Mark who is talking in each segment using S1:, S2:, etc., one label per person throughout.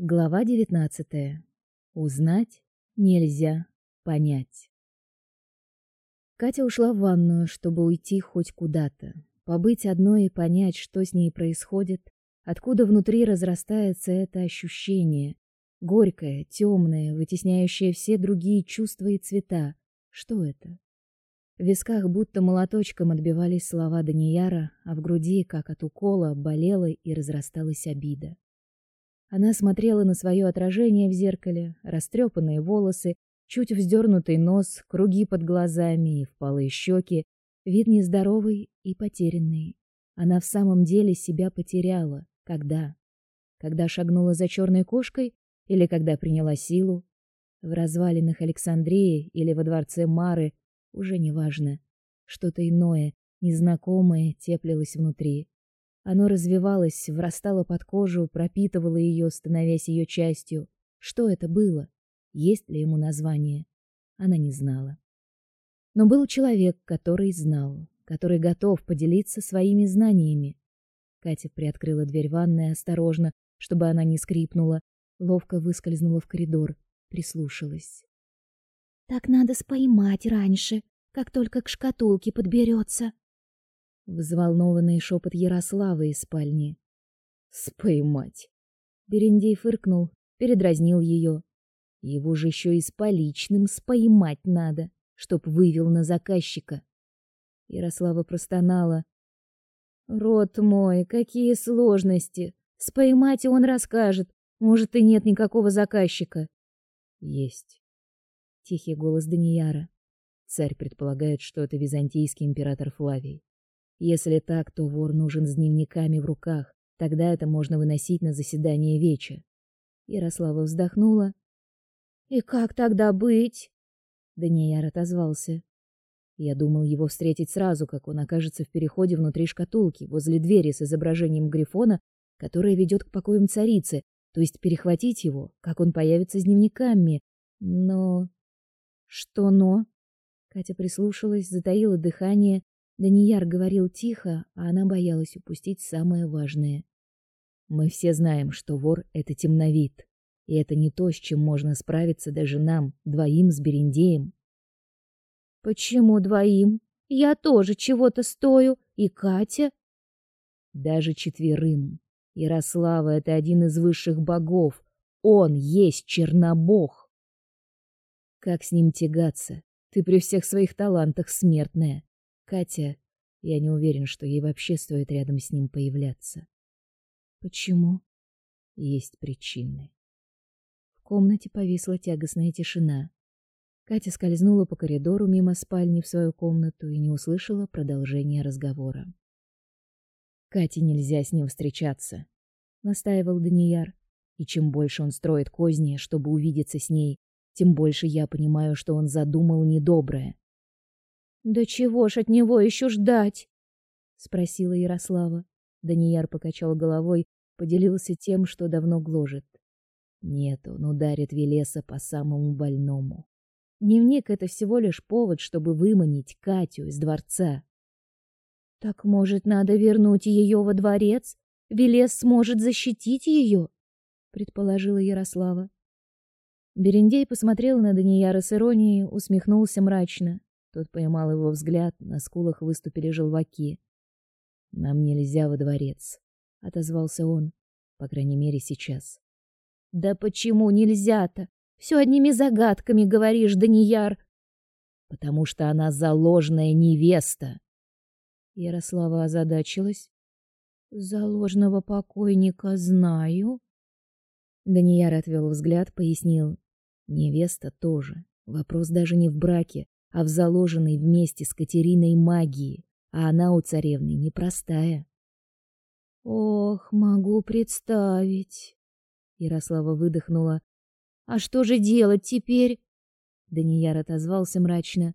S1: Глава девятнадцатая. Узнать нельзя понять. Катя ушла в ванную, чтобы уйти хоть куда-то, побыть одной и понять, что с ней происходит, откуда внутри разрастается это ощущение, горькое, темное, вытесняющее все другие чувства и цвета. Что это? В висках будто молоточком отбивались слова Данияра, а в груди, как от укола, болела и разрасталась обида. Она смотрела на свое отражение в зеркале, растрепанные волосы, чуть вздернутый нос, круги под глазами и впалые щеки, вид нездоровый и потерянный. Она в самом деле себя потеряла. Когда? Когда шагнула за черной кошкой или когда приняла силу? В развалинах Александрии или во дворце Мары, уже неважно. Что-то иное, незнакомое теплилось внутри. Оно развивалось, врастало под кожу, пропитывало ее, становясь ее частью. Что это было? Есть ли ему название? Она не знала. Но был человек, который знал, который готов поделиться своими знаниями. Катя приоткрыла дверь ванной осторожно, чтобы она не скрипнула, ловко выскользнула в коридор, прислушалась.
S2: Так надо споймать раньше, как только к шкатулке подберется,
S1: Взволнованный шепот Ярославы из спальни. Споймать. Берендей фыркнул, передразнил ее. Его же еще и с поличным споймать надо, чтоб вывел на заказчика. Ярослава простонала. Рот мой, какие сложности. Споймать он расскажет. Может, и нет никакого заказчика. Есть. Тихий голос Данияра. Царь предполагает, что это византийский император Флавий. Если так, то вор нужен с дневниками в руках. Тогда это можно выносить на заседание веча. Ярослава вздохнула. И как тогда быть? Данияр отозвался. Я думал его встретить сразу, как он окажется в переходе внутри шкатулки, возле двери с изображением грифона, которая ведет к покоям царицы, то есть перехватить его, как он появится с дневниками. Но что но? Катя прислушалась, затаила дыхание, Данияр говорил тихо, а она боялась упустить самое важное. Мы все знаем, что вор это темновид, и это не то, с чем можно справиться даже нам, двоим с Берендеем.
S2: Почему двоим? Я тоже чего-то стою, и Катя
S1: даже четверым. Ярослава это один из высших богов. Он есть чернобог. Как с ним тягаться? Ты при всех своих талантах смертная. Катя, я не уверен, что ей вообще стоит рядом с ним появляться.
S2: Почему?
S1: Есть причины. В комнате повисла тягостная тишина. Катя скользнула по коридору мимо спальни в свою комнату и не услышала продолжения разговора. Кате нельзя с ним встречаться, настаивал Данияр. И чем больше он строит козни, чтобы увидеться с ней, тем больше я понимаю, что он задумал недоброе.
S2: Да чего ж от него еще ждать?
S1: спросила Ярослава. Данияр покачал головой, поделился тем, что давно гложет. Нет, он ударит Велеса по самому больному. Дневник это всего лишь повод, чтобы выманить Катю из дворца.
S2: Так может, надо вернуть ее во дворец? Велес сможет защитить ее, предположила Ярослава.
S1: Берендей посмотрел на Данияра с иронией, усмехнулся мрачно. Тот поймал его взгляд, на скулах выступили желваки. Нам нельзя во дворец, отозвался он, по крайней мере, сейчас.
S2: Да почему нельзя-то? Все одними загадками говоришь, Данияр.
S1: Потому что она заложная невеста. Ярослава озадачилась.
S2: Заложного покойника знаю.
S1: Данияр отвел взгляд, пояснил: невеста тоже. Вопрос даже не в браке, а в заложенной вместе с Катериной магии, а она у царевны непростая.
S2: Ох, могу представить.
S1: Ярослава выдохнула.
S2: А что же делать теперь?
S1: Данияр отозвался мрачно.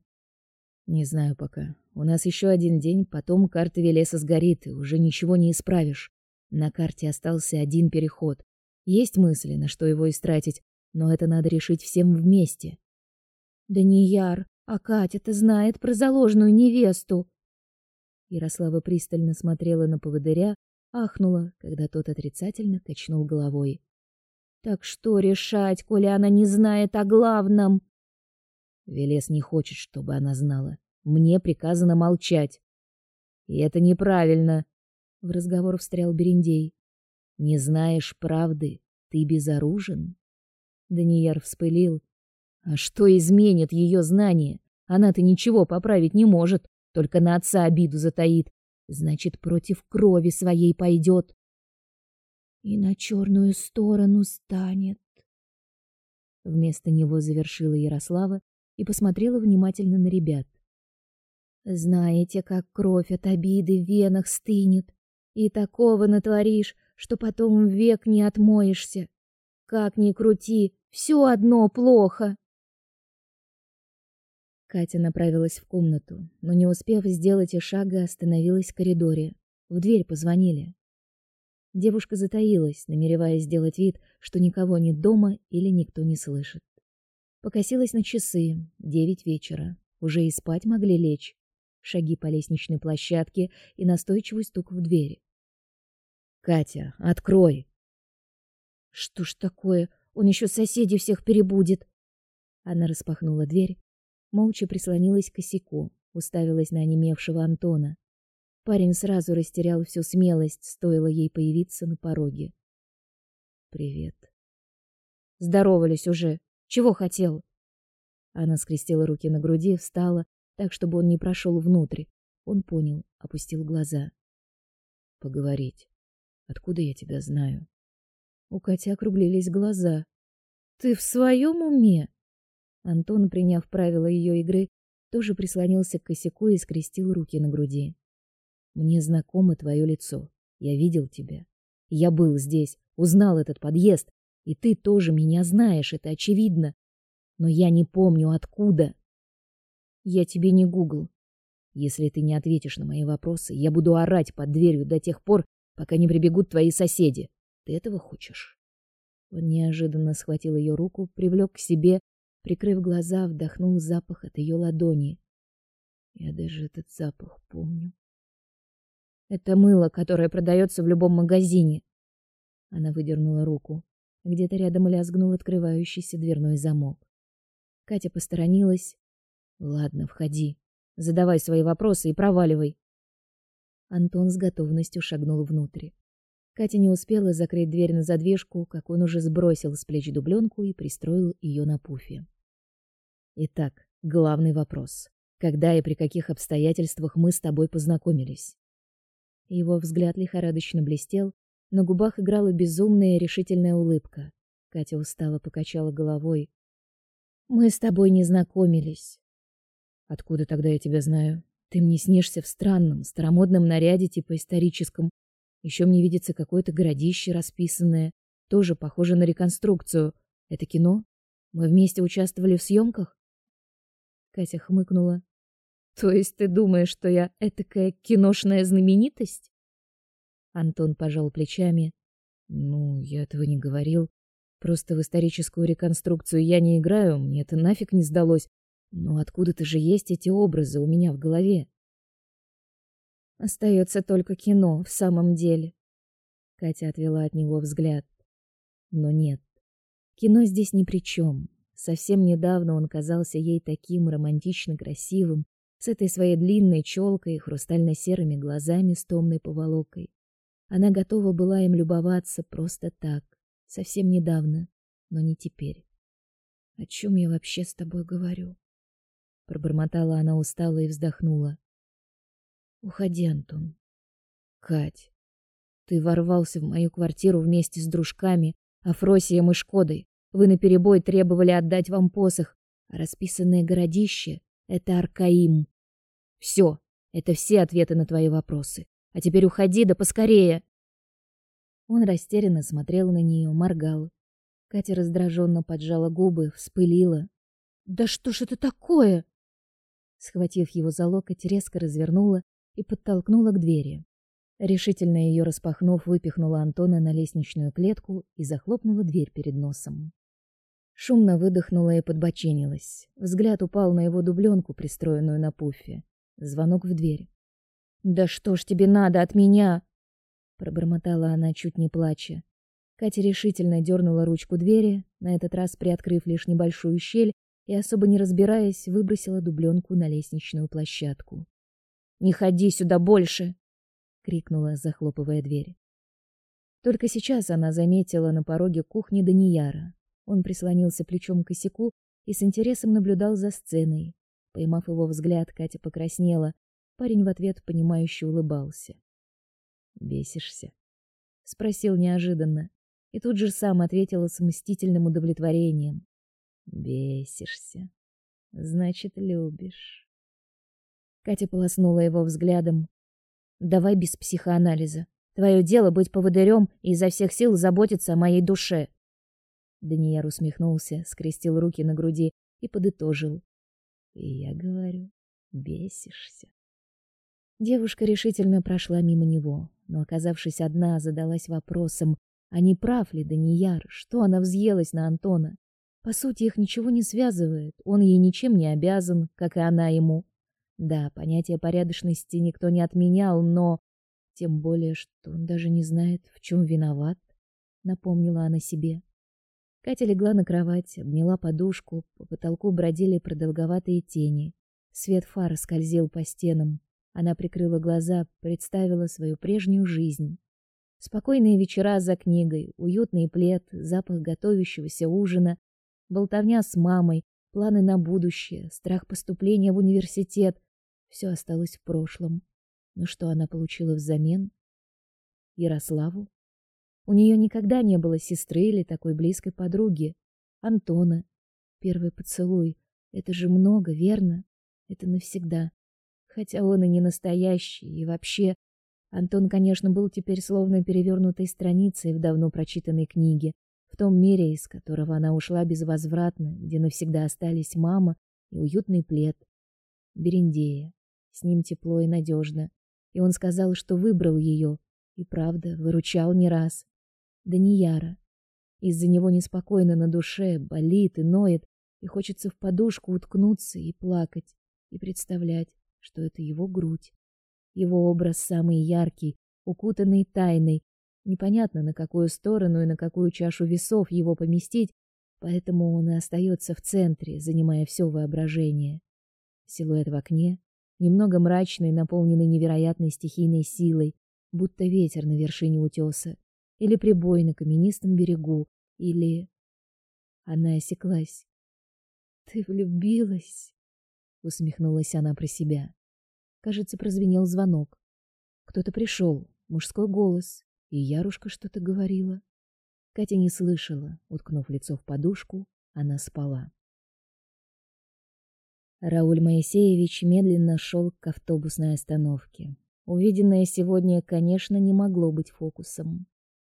S1: Не знаю пока. У нас еще один день, потом карта Велеса сгорит, и уже ничего не исправишь. На карте остался один переход. Есть мысли, на что его истратить, но это надо решить всем вместе.
S2: Данияр, а Катя-то знает про заложную невесту.
S1: Ярослава пристально смотрела на поводыря, ахнула, когда тот отрицательно качнул головой.
S2: Так что решать, коли она не знает о главном?
S1: Велес не хочет, чтобы она знала. Мне приказано молчать. И это неправильно. В разговор встрял Берендей. Не знаешь правды, ты безоружен. Данияр вспылил. А что изменит ее знание? Она-то ничего поправить не может, только на отца обиду затаит. Значит, против крови своей пойдет.
S2: И на черную сторону станет.
S1: Вместо него завершила Ярослава и посмотрела внимательно на ребят.
S2: Знаете, как кровь от обиды в венах стынет, и такого натворишь, что потом век не отмоешься. Как ни крути, все одно плохо.
S1: Катя направилась в комнату, но не успев сделать и шага, остановилась в коридоре. В дверь позвонили. Девушка затаилась, намереваясь сделать вид, что никого нет дома или никто не слышит. Покосилась на часы. Девять вечера. Уже и спать могли лечь. Шаги по лестничной площадке и настойчивый стук в двери. Катя, открой.
S2: Что ж такое? Он еще соседей всех перебудет.
S1: Она распахнула дверь, молча прислонилась к косяку, уставилась на онемевшего Антона. Парень сразу растерял всю смелость, стоило ей появиться на пороге. Привет.
S2: Здоровались уже. Чего хотел?
S1: Она скрестила руки на груди, встала, так чтобы он не прошел внутрь. Он понял, опустил глаза. Поговорить. Откуда я тебя знаю? У Кати округлились глаза. Ты в своем уме? Антон, приняв правила ее игры, тоже прислонился к косяку и скрестил руки на груди. Мне знакомо твое лицо. Я видел тебя. Я был здесь, узнал этот подъезд, и ты тоже меня знаешь, это очевидно. Но я не помню откуда.
S2: Я тебе не гугл.
S1: Если ты не ответишь на мои вопросы, я буду орать под дверью до тех пор, пока не прибегут твои соседи. Ты этого хочешь? Он неожиданно схватил ее руку, привлек к себе, прикрыв глаза, вдохнул запах от ее ладони. Я даже этот запах помню.
S2: Это мыло, которое продается в любом магазине.
S1: Она выдернула руку. Где-то рядом лязгнул открывающийся дверной замок. Катя посторонилась, Ладно, входи. Задавай свои вопросы и проваливай. Антон с готовностью шагнул внутрь. Катя не успела закрыть дверь на задвижку, как он уже сбросил с плеч дубленку и пристроил ее на пуфе. Итак, главный вопрос. Когда и при каких обстоятельствах мы с тобой познакомились? Его взгляд лихорадочно блестел, на губах играла безумная решительная улыбка. Катя устало покачала головой. Мы с тобой не знакомились. Откуда тогда я тебя знаю? Ты мне снишься в странном, старомодном наряде типа историческом. Еще мне видится какое-то городище расписанное, тоже похоже на реконструкцию. Это кино? Мы вместе участвовали в съемках?» Катя хмыкнула. То есть ты думаешь, что я этакая киношная знаменитость? Антон пожал плечами. Ну, я этого не говорил. Просто в историческую реконструкцию я не играю, мне это нафиг не сдалось. Но откуда-то же есть эти образы у меня в голове.
S2: Остается только кино в самом деле.
S1: Катя отвела от него взгляд. Но нет. Кино здесь ни при чем. Совсем недавно он казался ей таким романтично красивым, с этой своей длинной челкой и хрустально-серыми глазами с томной поволокой. Она готова была им любоваться просто так, совсем недавно, но не теперь. О чем я вообще с тобой говорю? пробормотала она устало и вздохнула. Уходи, Антон. Кать, ты ворвался в мою квартиру вместе с дружками, Афросием и Шкодой. Вы наперебой требовали отдать вам посох, а расписанное городище это Аркаим. Все, это все ответы на твои вопросы. А теперь уходи, да поскорее. Он растерянно смотрел на нее, моргал. Катя раздраженно поджала губы, вспылила.
S2: Да что ж это такое?
S1: Схватив его за локоть, резко развернула и подтолкнула к двери. Решительно ее распахнув, выпихнула Антона на лестничную клетку и захлопнула дверь перед носом. Шумно выдохнула и подбоченилась. Взгляд упал на его дубленку, пристроенную на пуфе. Звонок в дверь.
S2: "Да что ж тебе надо от меня?"
S1: пробормотала она, чуть не плача. Катя решительно дернула ручку двери, на этот раз приоткрыв лишь небольшую щель, и особо не разбираясь, выбросила дубленку на лестничную площадку. "Не ходи сюда больше", крикнула, захлопывая дверь. Только сейчас она заметила на пороге кухни Данияра. Он прислонился плечом к косяку и с интересом наблюдал за сценой. Поймав его взгляд, Катя покраснела. Парень в ответ понимающе улыбался. "Бесишься?" спросил неожиданно и тут же сам ответила с мстительным удовлетворением. Бесишься. Значит, любишь. Катя полоснула его взглядом. Давай без психоанализа. Твое дело быть поводырем и изо всех сил заботиться о моей душе. Данияр усмехнулся, скрестил руки на груди и подытожил: "И я говорю, бесишься". Девушка решительно прошла мимо него, но оказавшись одна, задалась вопросом: а не прав ли Данияр, что она взъелась на Антона? По сути, их ничего не связывает. Он ей ничем не обязан, как и она ему. Да, понятие порядочности никто не отменял, но тем более, что он даже не знает, в чем виноват, напомнила она себе. Катя легла на кровать, обняла подушку, по потолку бродили продолговатые тени. Свет фар скользил по стенам. Она прикрыла глаза, представила свою прежнюю жизнь. Спокойные вечера за книгой, уютный плед, запах готовящегося ужина, болтовня с мамой, планы на будущее, страх поступления в университет все осталось в прошлом. Но что она получила взамен? Ярославу? У нее никогда не было сестры или такой близкой подруги. Антона. Первый поцелуй. Это же много, верно? Это навсегда. Хотя он и не настоящий, и вообще Антон, конечно, был теперь словно перевернутой страницей в давно прочитанной книге, в том мире, из которого она ушла безвозвратно, где навсегда остались мама и уютный плед. Берендея. С ним тепло и надежно. И он сказал, что выбрал ее, и правда, выручал не раз. Данияра. Из-за него неспокойно на душе, болит и ноет, и хочется в подушку уткнуться и плакать, и представлять, что это его грудь. Его образ самый яркий, укутанный тайной, Непонятно, на какую сторону и на какую чашу весов его поместить, поэтому он и остается в центре, занимая все воображение. Силуэт в окне, немного мрачный, наполненный невероятной стихийной силой, будто ветер на вершине утеса, или прибой на каменистом берегу, или... Она осеклась. «Ты влюбилась?» — усмехнулась она про себя. Кажется, прозвенел звонок. Кто-то пришел, мужской голос, и Ярушка что-то говорила. Катя не слышала, уткнув лицо в подушку, она спала. Рауль Моисеевич медленно шел к автобусной остановке. Увиденное сегодня, конечно, не могло быть фокусом.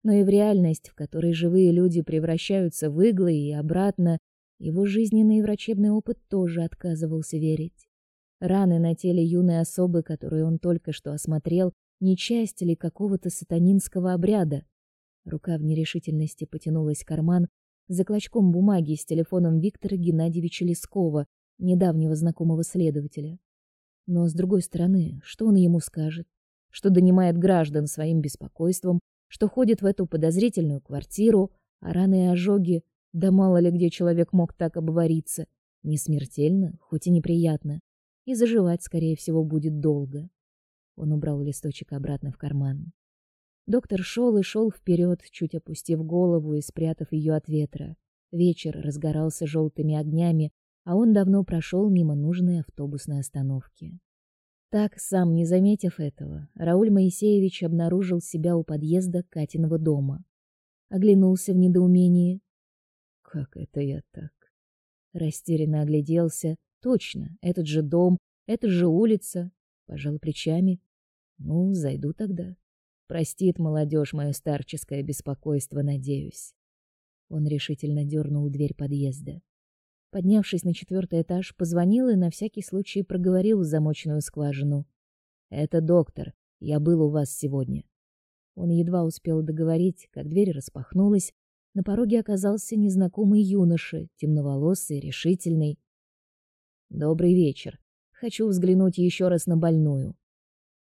S1: Но и в реальность, в которой живые люди превращаются в иглы и обратно, его жизненный и врачебный опыт тоже отказывался верить. Раны на теле юной особы, которую он только что осмотрел, не часть ли какого-то сатанинского обряда. Рука в нерешительности потянулась в карман за клочком бумаги с телефоном Виктора Геннадьевича Лескова, недавнего знакомого следователя. Но с другой стороны, что он ему скажет? Что донимает граждан своим беспокойством, что ходит в эту подозрительную квартиру, а раны и ожоги, да мало ли где человек мог так обвариться, не смертельно, хоть и неприятно, и заживать, скорее всего, будет долго. Он убрал листочек обратно в карман. Доктор шел и шел вперед, чуть опустив голову и спрятав ее от ветра. Вечер разгорался желтыми огнями, а он давно прошел мимо нужной автобусной остановки. Так, сам не заметив этого, Рауль Моисеевич обнаружил себя у подъезда Катиного дома. Оглянулся в недоумении. Как это я так? Растерянно огляделся. Точно, этот же дом, эта же улица, Пожал плечами. Ну, зайду тогда. Простит молодежь мое старческое беспокойство, надеюсь. Он решительно дернул дверь подъезда. Поднявшись на четвертый этаж, позвонил и на всякий случай проговорил в замочную скважину. Это доктор. Я был у вас сегодня. Он едва успел договорить, как дверь распахнулась. На пороге оказался незнакомый юноша, темноволосый, решительный. Добрый вечер. Хочу взглянуть еще раз на больную.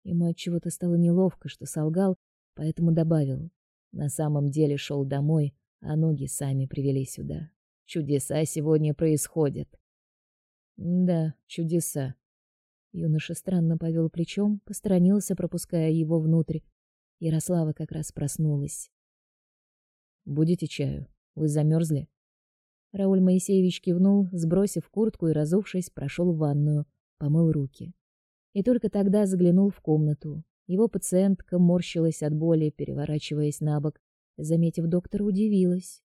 S1: Ему от чего-то стало неловко, что солгал, поэтому добавил: На самом деле шел домой, а ноги сами привели сюда. Чудеса сегодня происходят. Да, чудеса. Юноша странно повел плечом, посторонился, пропуская его внутрь. Ярослава как раз проснулась. Будете чаю? Вы замерзли? Рауль Моисеевич кивнул, сбросив куртку и разувшись, прошел в ванную, помыл руки. И только тогда заглянул в комнату. Его пациентка морщилась от боли, переворачиваясь на бок. Заметив доктора, удивилась.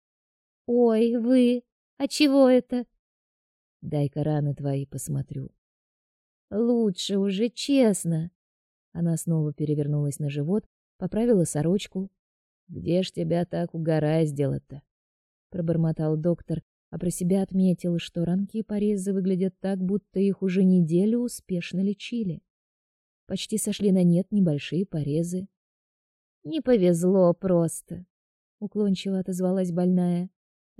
S1: «Ой, вы! А чего это?» «Дай-ка раны твои посмотрю». «Лучше уже, честно». Она снова перевернулась на живот, поправила сорочку. «Где ж тебя так угораздило-то?» Пробормотал доктор, а про себя отметил, что ранки и порезы выглядят так, будто их уже неделю успешно лечили. Почти сошли на нет небольшие порезы. Не повезло просто, уклончиво отозвалась больная.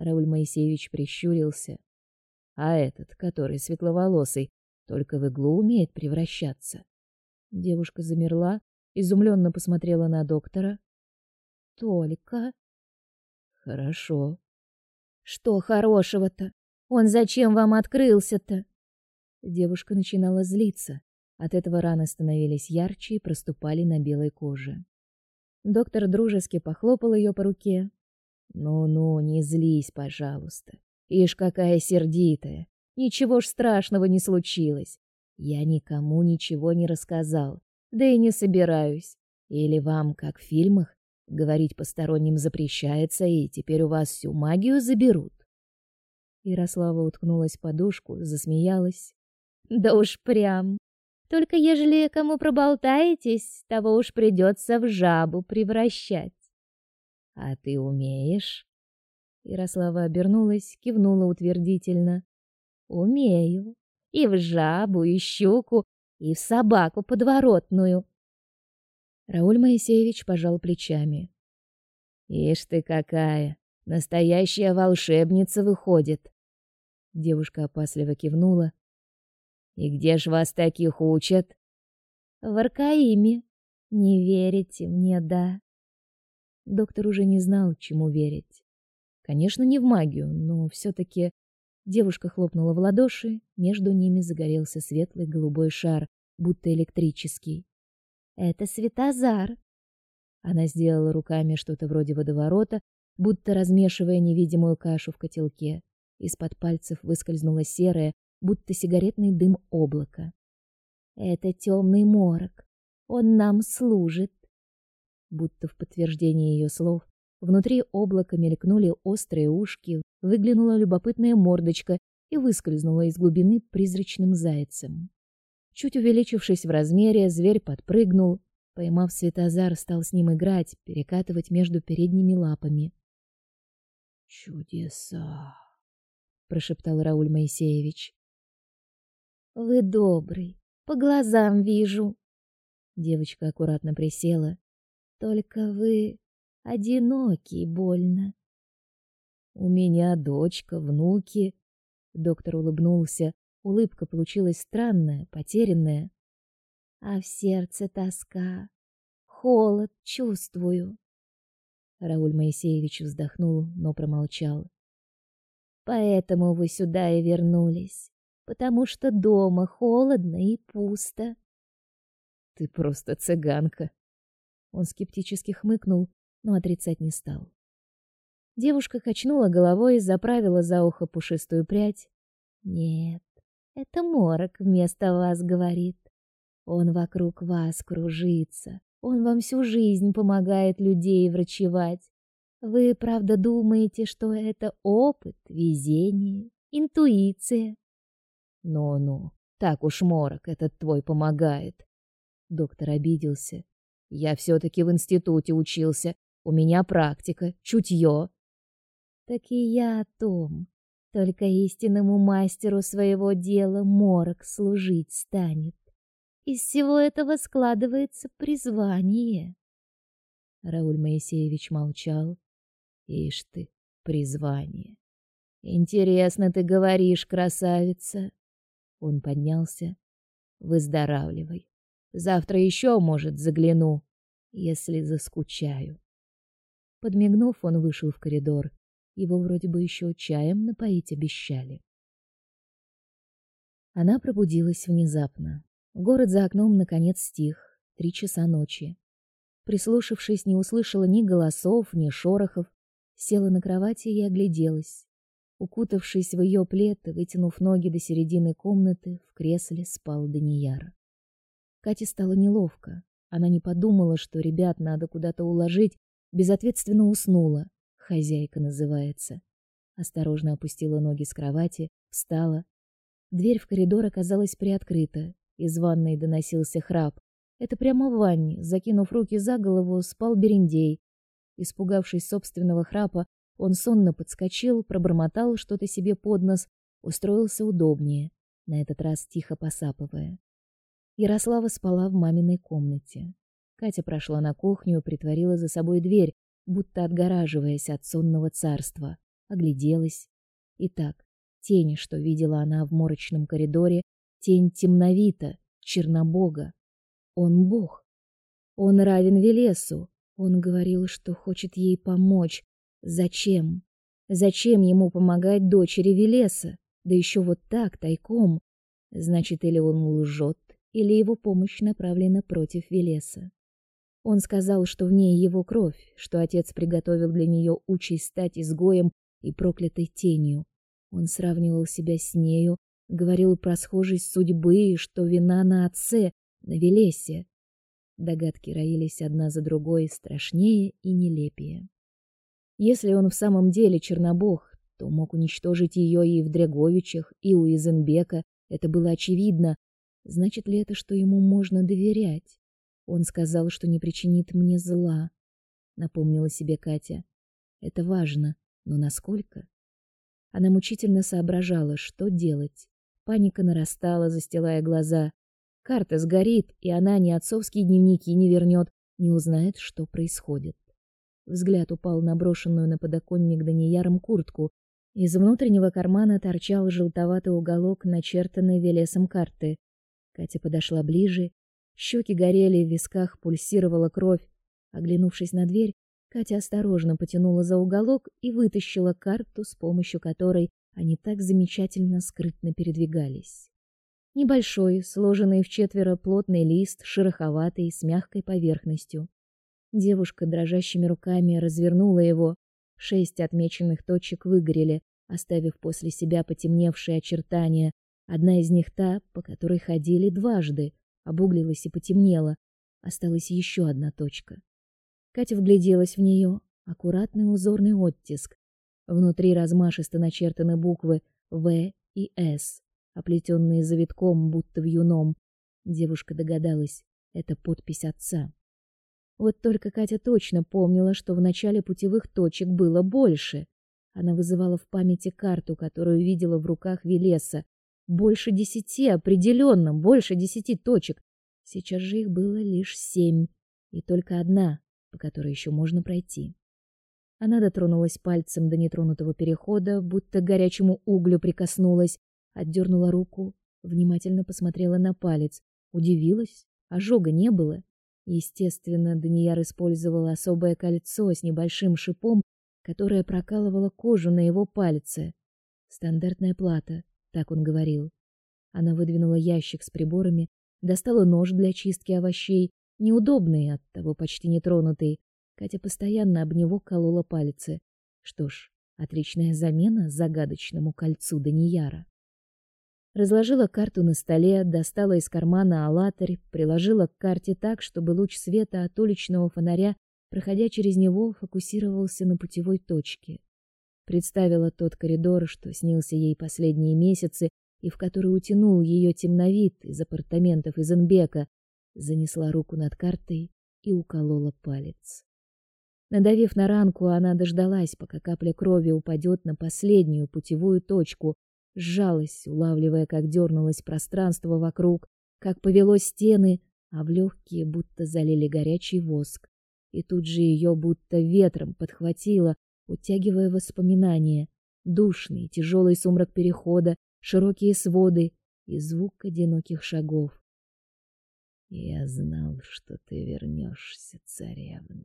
S1: Рауль Моисеевич прищурился. А этот, который светловолосый, только в иглу умеет превращаться. Девушка замерла, изумленно посмотрела на доктора. Только Хорошо, что хорошего-то? Он зачем вам открылся-то? Девушка начинала злиться. От этого раны становились ярче и проступали на белой коже. Доктор дружески похлопал ее по руке. Ну-ну, не злись, пожалуйста. Ишь какая сердитая. Ничего ж страшного не случилось. Я никому ничего не рассказал, да и не собираюсь. Или вам, как в фильмах, Говорить посторонним запрещается, и теперь у вас всю магию заберут. Ярослава уткнулась в подушку, засмеялась. Да уж прям. Только ежели кому проболтаетесь, того уж придется в жабу превращать. А ты умеешь? Ярослава обернулась, кивнула утвердительно. Умею. И в жабу, и щуку, и в собаку подворотную. Рауль Моисеевич пожал плечами. Ишь ты какая, настоящая волшебница выходит. Девушка опасливо кивнула. И где ж вас таких учат? В Аркаиме. Не верите мне, да? Доктор уже не знал, чему верить. Конечно, не в магию, но все таки девушка хлопнула в ладоши, между ними загорелся светлый голубой шар, будто электрический. Это Светозар. Она сделала руками что-то вроде водоворота, будто размешивая невидимую кашу в котелке. Из-под пальцев выскользнуло серое, будто сигаретный дым облако. Это темный морок. Он нам служит. Будто в подтверждение ее слов, внутри облака мелькнули острые ушки, выглянула любопытная мордочка и выскользнула из глубины призрачным зайцем. Чуть увеличившись в размере, зверь подпрыгнул, поймав Светозар, стал с ним играть, перекатывать между передними лапами. Чудеса, прошептал Рауль Моисеевич. Вы добрый, по глазам вижу. Девочка аккуратно присела. Только вы одинокий больно. У меня дочка, внуки. Доктор улыбнулся, Улыбка получилась странная, потерянная. А в сердце тоска, холод чувствую. Рауль Моисеевич вздохнул, но промолчал. Поэтому вы сюда и вернулись, потому что дома холодно и пусто. Ты просто цыганка. Он скептически хмыкнул, но отрицать не стал. Девушка качнула головой и заправила за ухо пушистую прядь. Нет, это морок вместо вас говорит. Он вокруг вас кружится. Он вам всю жизнь помогает людей врачевать. Вы правда думаете, что это опыт, везение, интуиция? Ну-ну, так уж морок этот твой помогает. Доктор обиделся. Я все таки в институте учился. У меня практика, чутье. Так и я о том. Только истинному мастеру своего дела морок служить станет. Из всего этого складывается призвание. Рауль Моисеевич молчал. Ишь ты, призвание. Интересно ты говоришь, красавица. Он поднялся. Выздоравливай. Завтра еще, может, загляну, если заскучаю. Подмигнув, он вышел в коридор. Его вроде бы еще чаем напоить обещали. Она пробудилась внезапно. Город за окном наконец стих. Три часа ночи. Прислушавшись, не услышала ни голосов, ни шорохов. Села на кровати и огляделась. Укутавшись в ее плед, вытянув ноги до середины комнаты, в кресле спал Данияр. Кате стало неловко. Она не подумала, что ребят надо куда-то уложить, безответственно уснула. Хозяйка называется. Осторожно опустила ноги с кровати, встала. Дверь в коридор оказалась приоткрыта. Из ванной доносился храп. Это прямо в ванне, закинув руки за голову, спал Берендей. Испугавшись собственного храпа, он сонно подскочил, пробормотал что-то себе под нос, устроился удобнее, на этот раз тихо посапывая. Ярослава спала в маминой комнате. Катя прошла на кухню, притворила за собой дверь, будто отгораживаясь от сонного царства, огляделась. Итак, тень, что видела она в морочном коридоре, тень темновита, чернобога. Он бог. Он равен Велесу. Он говорил, что хочет ей помочь. Зачем? Зачем ему помогать дочери Велеса? Да еще вот так, тайком. Значит, или он лжет, или его помощь направлена против Велеса. Он сказал, что в ней его кровь, что отец приготовил для нее участь стать изгоем и проклятой тенью. Он сравнивал себя с нею, говорил про схожесть судьбы, что вина на отце, на Велесе. Догадки роились одна за другой, страшнее и нелепее. Если он в самом деле Чернобог, то мог уничтожить ее и в Дреговичах, и у Изенбека, это было очевидно, Значит ли это, что ему можно доверять? Он сказал, что не причинит мне зла, напомнила себе Катя. Это важно, но насколько? Она мучительно соображала, что делать. Паника нарастала, застилая глаза. Карта сгорит, и она ни отцовские дневники не вернет, не узнает, что происходит. Взгляд упал на брошенную на подоконник Данияром куртку. Из внутреннего кармана торчал желтоватый уголок начертанной Велесом карты. Катя подошла ближе, щеки горели, в висках пульсировала кровь. Оглянувшись на дверь, Катя осторожно потянула за уголок и вытащила карту, с помощью которой они так замечательно скрытно передвигались. Небольшой, сложенный в четверо плотный лист, шероховатый, с мягкой поверхностью. Девушка дрожащими руками развернула его. Шесть отмеченных точек выгорели, оставив после себя потемневшие очертания, Одна из них та, по которой ходили дважды, обуглилась и потемнела. Осталась еще одна точка. Катя вгляделась в нее. Аккуратный узорный оттиск. Внутри размашисто начертаны буквы В и С, оплетенные завитком, будто вьюном. Девушка догадалась, это подпись отца. Вот только Катя точно помнила, что в начале путевых точек было больше. Она вызывала в памяти карту, которую видела в руках Велеса, больше десяти, определенно, больше десяти точек. Сейчас же их было лишь семь, и только одна, по которой еще можно пройти. Она дотронулась пальцем до нетронутого перехода, будто к горячему углю прикоснулась, отдернула руку, внимательно посмотрела на палец, удивилась, ожога не было. Естественно, Данияр использовал особое кольцо с небольшим шипом, которое прокалывало кожу на его пальце. Стандартная плата, так он говорил. Она выдвинула ящик с приборами, достала нож для чистки овощей, неудобный, оттого почти нетронутый. Катя постоянно об него колола пальцы. Что ж, отличная замена загадочному кольцу Данияра. Разложила карту на столе, достала из кармана алатырь, приложила к карте так, чтобы луч света от уличного фонаря, проходя через него, фокусировался на путевой точке. Представила тот коридор, что снился ей последние месяцы и в который утянул ее темновид из апартаментов Изенбека, занесла руку над картой и уколола палец. Надавив на ранку, она дождалась, пока капля крови упадет на последнюю путевую точку, сжалась, улавливая, как дернулось пространство вокруг, как повело стены, а в легкие будто залили горячий воск. И тут же ее будто ветром подхватило, утягивая воспоминания, душный, тяжелый сумрак перехода, широкие своды и звук одиноких шагов. Я знал, что ты вернешься, царевна.